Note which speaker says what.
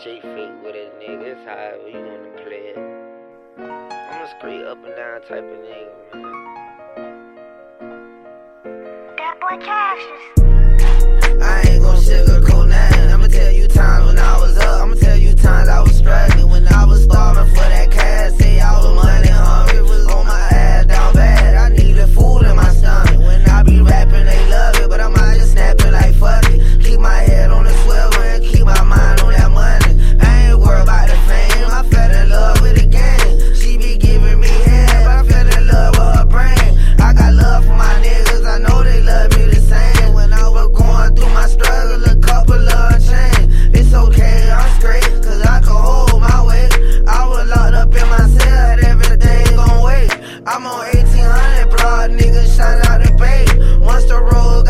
Speaker 1: J fake with it, nigga. It's however you wanna play it. I'm a straight up and down type of nigga, man.
Speaker 2: That boy Cassius.
Speaker 1: I broad nigga shine out the bay. Once the road